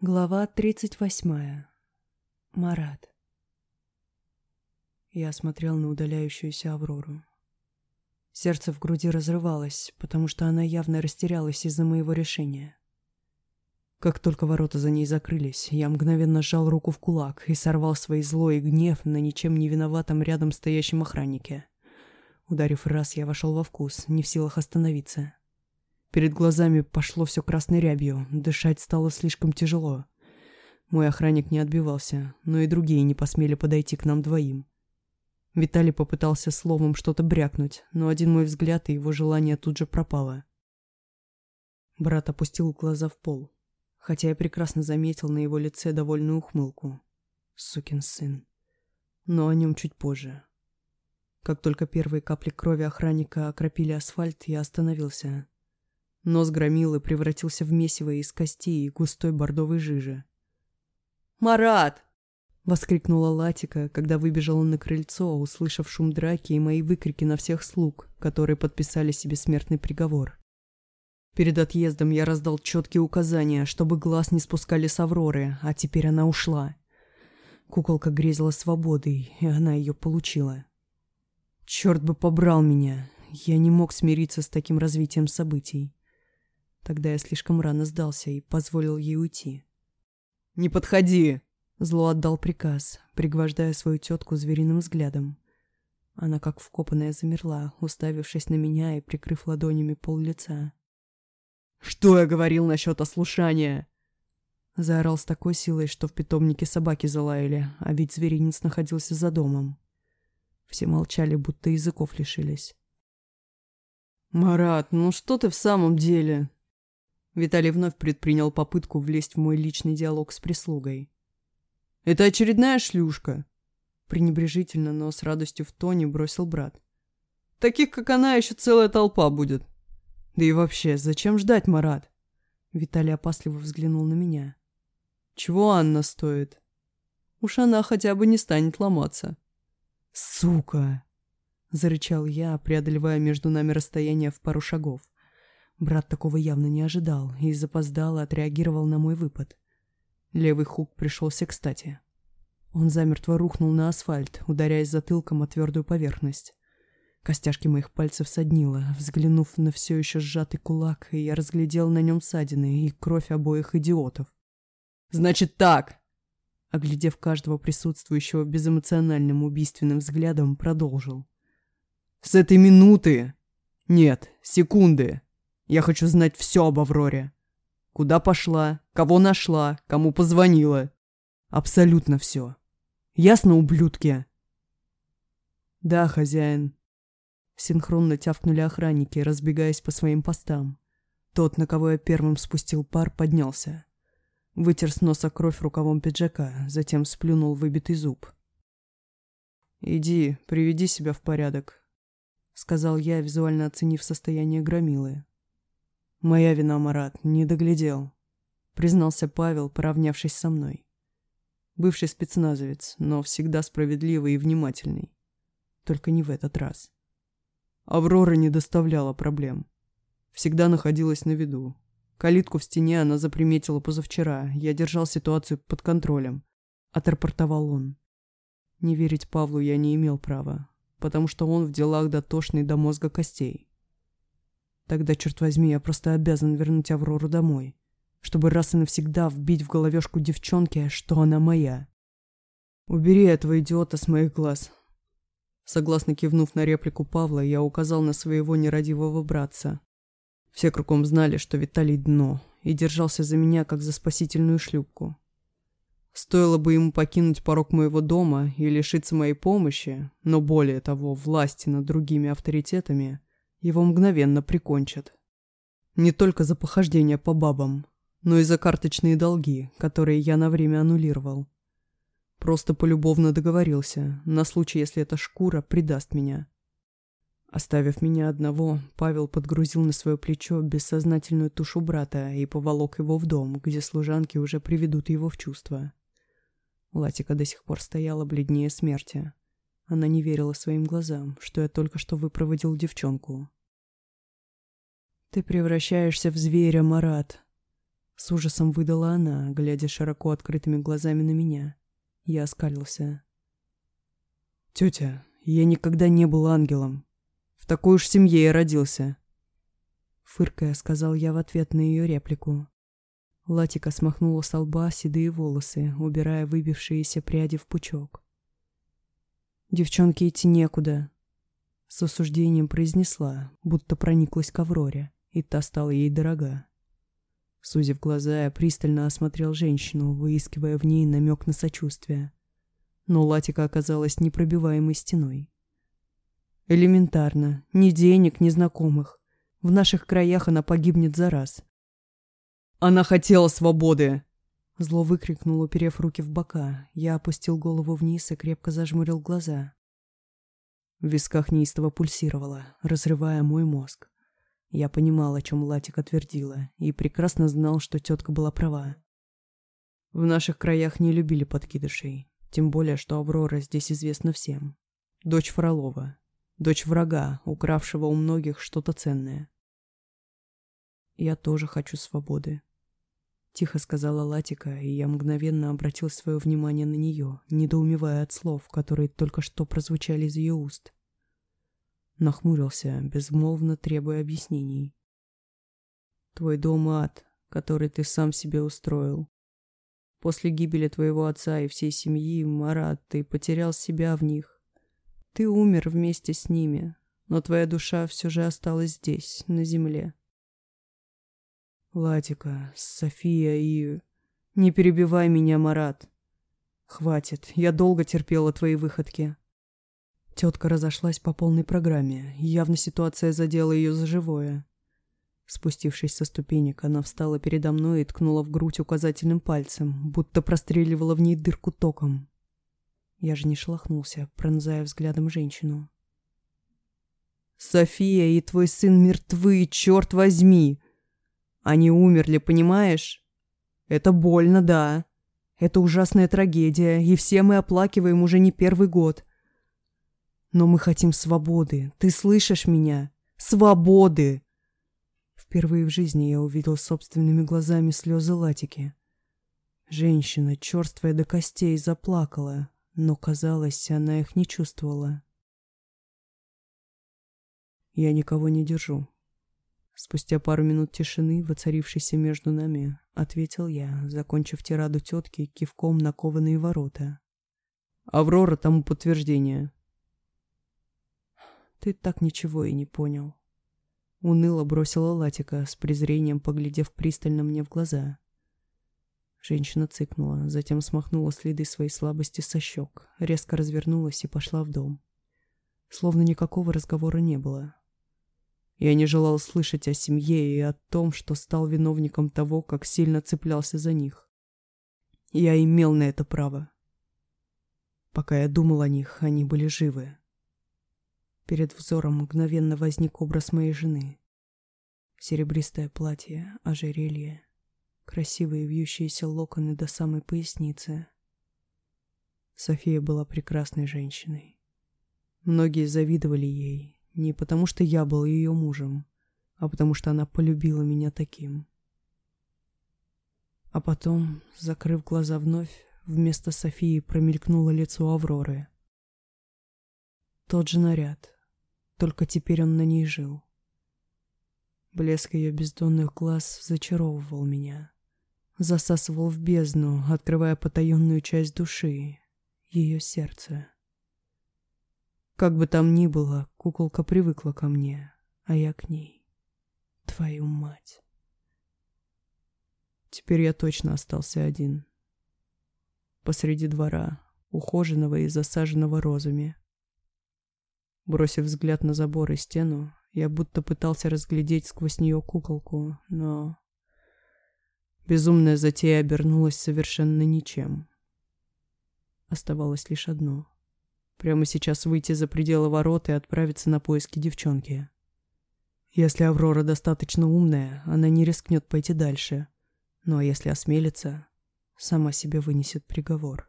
Глава 38. Марат. Я смотрел на удаляющуюся Аврору. Сердце в груди разрывалось, потому что она явно растерялась из-за моего решения. Как только ворота за ней закрылись, я мгновенно сжал руку в кулак и сорвал свой злой гнев на ничем не виноватом рядом стоящем охраннике. Ударив раз, я вошел во вкус, не в силах остановиться. Перед глазами пошло все красной рябью, дышать стало слишком тяжело. Мой охранник не отбивался, но и другие не посмели подойти к нам двоим. Виталий попытался словом что-то брякнуть, но один мой взгляд и его желание тут же пропало. Брат опустил глаза в пол, хотя я прекрасно заметил на его лице довольную ухмылку. Сукин сын. Но о нем чуть позже. Как только первые капли крови охранника окропили асфальт, я остановился. Нос громилы превратился в месиво из костей и густой бордовой жижи. «Марат!» — воскликнула Латика, когда выбежала на крыльцо, услышав шум драки и мои выкрики на всех слуг, которые подписали себе смертный приговор. Перед отъездом я раздал четкие указания, чтобы глаз не спускали с Авроры, а теперь она ушла. Куколка грезила свободой, и она ее получила. Черт бы побрал меня, я не мог смириться с таким развитием событий. Тогда я слишком рано сдался и позволил ей уйти. «Не подходи!» Зло отдал приказ, пригвождая свою тетку звериным взглядом. Она как вкопанная замерла, уставившись на меня и прикрыв ладонями пол лица. «Что я говорил насчет ослушания?» Заорал с такой силой, что в питомнике собаки залаяли, а ведь зверинец находился за домом. Все молчали, будто языков лишились. «Марат, ну что ты в самом деле?» Виталий вновь предпринял попытку влезть в мой личный диалог с прислугой. «Это очередная шлюшка?» Пренебрежительно, но с радостью в тоне бросил брат. «Таких, как она, еще целая толпа будет. Да и вообще, зачем ждать, Марат?» Виталий опасливо взглянул на меня. «Чего Анна стоит? Уж она хотя бы не станет ломаться». «Сука!» — зарычал я, преодолевая между нами расстояние в пару шагов. Брат такого явно не ожидал и запоздало отреагировал на мой выпад. Левый хук пришелся кстати. Он замертво рухнул на асфальт, ударяясь затылком о твердую поверхность. Костяшки моих пальцев соднило. Взглянув на все еще сжатый кулак, я разглядел на нем ссадины и кровь обоих идиотов. «Значит так!» Оглядев каждого присутствующего безэмоциональным убийственным взглядом, продолжил. «С этой минуты... Нет, секунды. Я хочу знать все об Авроре. Куда пошла, кого нашла, кому позвонила. Абсолютно все. Ясно, ублюдки?» «Да, хозяин». Синхронно тявкнули охранники, разбегаясь по своим постам. Тот, на кого я первым спустил пар, поднялся. Вытер с носа кровь рукавом пиджака, затем сплюнул выбитый зуб. «Иди, приведи себя в порядок», — сказал я, визуально оценив состояние громилы. «Моя вина, Марат, не доглядел», — признался Павел, поравнявшись со мной. Бывший спецназовец, но всегда справедливый и внимательный. Только не в этот раз. Аврора не доставляла проблем. Всегда находилась на виду. Калитку в стене она заприметила позавчера. Я держал ситуацию под контролем. Отрапортовал он. Не верить Павлу я не имел права, потому что он в делах дотошный до мозга костей. Тогда, черт возьми, я просто обязан вернуть Аврору домой, чтобы раз и навсегда вбить в головешку девчонки, что она моя. «Убери этого идиота с моих глаз». Согласно кивнув на реплику Павла, я указал на своего нерадивого братца. Все кругом знали, что Виталий дно, и держался за меня, как за спасительную шлюпку. Стоило бы ему покинуть порог моего дома и лишиться моей помощи, но более того, власти над другими авторитетами, его мгновенно прикончат. Не только за похождение по бабам, но и за карточные долги, которые я на время аннулировал. Просто полюбовно договорился, на случай, если эта шкура предаст меня. Оставив меня одного, Павел подгрузил на свое плечо бессознательную тушу брата и поволок его в дом, где служанки уже приведут его в чувство. Латика до сих пор стояла бледнее смерти. Она не верила своим глазам, что я только что выпроводил девчонку. «Ты превращаешься в зверя, Марат», — С ужасом выдала она, глядя широко открытыми глазами на меня. Я оскалился. «Тетя, я никогда не был ангелом. В такой уж семье я родился». Фыркая, сказал я в ответ на ее реплику. Латика смахнула с лба седые волосы, убирая выбившиеся пряди в пучок. «Девчонке идти некуда», — с осуждением произнесла, будто прониклась к Авроре, и та стала ей дорога. Сузив глаза, я пристально осмотрел женщину, выискивая в ней намек на сочувствие. Но Латика оказалась непробиваемой стеной. Элементарно. Ни денег, ни знакомых. В наших краях она погибнет за раз. Она хотела свободы!» Зло выкрикнул, уперев руки в бока. Я опустил голову вниз и крепко зажмурил глаза. В висках неистово пульсировало, разрывая мой мозг. Я понимал, о чем Латика твердила, и прекрасно знал, что тетка была права. В наших краях не любили подкидышей, тем более, что Аврора здесь известна всем. Дочь Фролова, дочь врага, укравшего у многих что-то ценное. Я тоже хочу свободы. Тихо сказала Латика, и я мгновенно обратил свое внимание на нее, недоумевая от слов, которые только что прозвучали из ее уст. Нахмурился, безмолвно требуя объяснений. «Твой дом — ад, который ты сам себе устроил. После гибели твоего отца и всей семьи, Марат, ты потерял себя в них. Ты умер вместе с ними, но твоя душа все же осталась здесь, на земле. Латика, София и... Не перебивай меня, Марат. Хватит, я долго терпела твои выходки. Тетка разошлась по полной программе. Явно ситуация задела ее за живое. Спустившись со ступенек, она встала передо мной и ткнула в грудь указательным пальцем, будто простреливала в ней дырку током. Я же не шелохнулся, пронзая взглядом женщину. «София и твой сын мертвы, черт возьми!» Они умерли, понимаешь? Это больно, да. Это ужасная трагедия, и все мы оплакиваем уже не первый год. Но мы хотим свободы. Ты слышишь меня? Свободы!» Впервые в жизни я увидел собственными глазами слезы Латики. Женщина, черствая до костей, заплакала, но, казалось, она их не чувствовала. «Я никого не держу», Спустя пару минут тишины, воцарившейся между нами, ответил я, закончив тираду тетки кивком на кованые ворота. «Аврора тому подтверждение». «Ты так ничего и не понял». Уныло бросила Латика, с презрением поглядев пристально мне в глаза. Женщина цыкнула, затем смахнула следы своей слабости со щек, резко развернулась и пошла в дом. Словно никакого разговора не было, я не желал слышать о семье и о том, что стал виновником того, как сильно цеплялся за них. Я имел на это право. Пока я думал о них, они были живы. Перед взором мгновенно возник образ моей жены. Серебристое платье, ожерелье, красивые вьющиеся локоны до самой поясницы. София была прекрасной женщиной. Многие завидовали ей, не потому, что я был ее мужем, а потому, что она полюбила меня таким. А потом, закрыв глаза вновь, вместо Софии промелькнуло лицо Авроры. Тот же наряд, только теперь он на ней жил. Блеск ее бездонных глаз зачаровывал меня, засасывал в бездну, открывая потаенную часть души, ее сердце. Как бы там ни было, куколка привыкла ко мне, а я к ней. Твою мать. Теперь я точно остался один. Посреди двора, ухоженного и засаженного розами. Бросив взгляд на забор и стену, я будто пытался разглядеть сквозь нее куколку, но... Безумная затея обернулась совершенно ничем. Оставалось лишь одно — Прямо сейчас выйти за пределы ворот и отправиться на поиски девчонки. Если Аврора достаточно умная, она не рискнет пойти дальше. Ну а если осмелится, сама себе вынесет приговор.